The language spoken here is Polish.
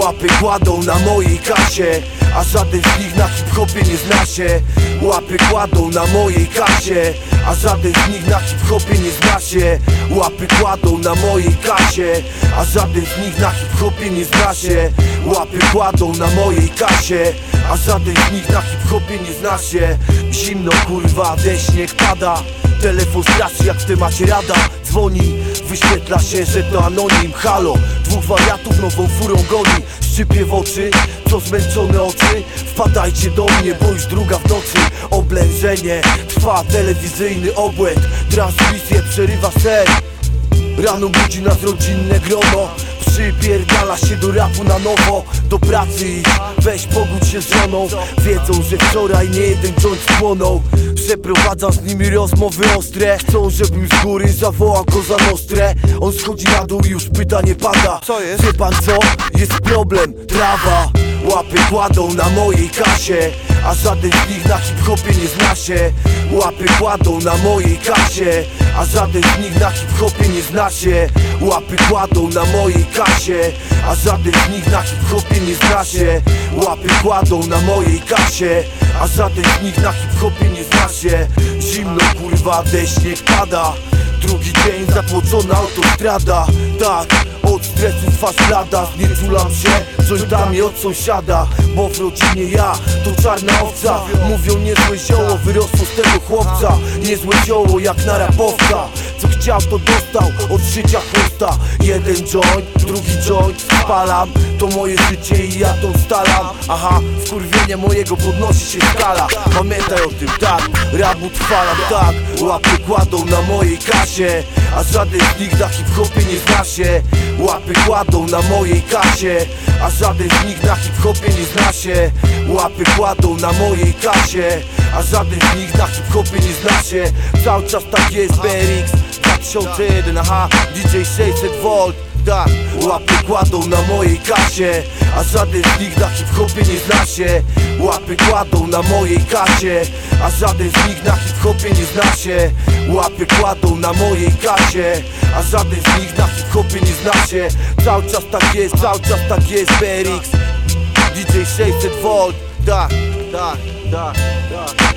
Łapy kładą na mojej kasie A żaden z nich na hip-hopie nie zna się. Łapy kładą na mojej kasie A żaden z nich na hip-hopie nie zna się. Łapy kładą na mojej kasie A żaden z nich na hip-hopie nie zna się. Łapy kładą na mojej kasie A żaden z nich na hip-hopie nie zna się. Zimno kurwa, deszcz niech pada Telefon straszy jak w temacie rada Dzwoni, wyświetla się, że to anonim. Halo, dwóch wariatów nową furą goni. Szczypie w oczy, co zmęczone oczy. Wpadajcie do mnie, bo już druga w nocy. Oblężenie, trwa telewizyjny obłęd. Transmisję przerywa sen. Rano budzi nas rodzinne grono Przypierdala się do rapu na nowo Do pracy. Idź, weź pogódź się z żoną. Wiedzą, że wczoraj nie jeden joint spłonął. Przeprowadzam z nimi rozmowy ostre. Chcą, żebym z góry zawołał go za nostrę. On schodzi na dół i już pytanie pada. Co jest? Wie pan co? Jest problem, trawa. Łapy kładą na mojej kasie. A żaden z nich na hip-hopie nie zna się. Łapy kładą na mojej kasie A żaden z nich na hip-hopie nie zna się. Łapy kładą na mojej kasie. A żaden z nich na hip-hopie nie zna się. Łapy kładą na mojej kasie. A żaden z nich na hip-hopie nie zna się. Zimno kurwa, deszcz niech pada. Drugi dzień zatłoczona autostrada. Tak, stresu twarz blada Znieczulam się jointami od sąsiada Bo w rodzinie ja to czarna owca. Mówią niezłe zioło wyrosło z tego chłopca Niezłe zioło jak na rapowca Chciał to dostał od życia chłosta Jeden joint, drugi joint spalam To moje życie i ja to stalam Aha, wkurwienie mojego podnosi się skala. Pamiętaj o tym, tak, rabu trwalam, tak. Łapy kładą na mojej kasie A żaden z nich na hip-hopie nie zna się. Łapy kładą na mojej kasie A żaden z nich na hip-hopie nie zna się. Łapy kładą na mojej kasie A żaden z nich na hip-hopie nie zna się. Cały czas tak jest BRX 2001, aha DJ 600V tak, łapy kładą na mojej kasie A żaden z nich na hip-hopie nie zna się. Łapy kładą na mojej kasie A żaden z nich na hip-hopie nie zna się. Łapy kładą na mojej kasie A żaden z nich na hip-hopie nie zna się. Cały czas tak jest, cały czas tak jest BRX DJ 600V Tak, tak, tak, tak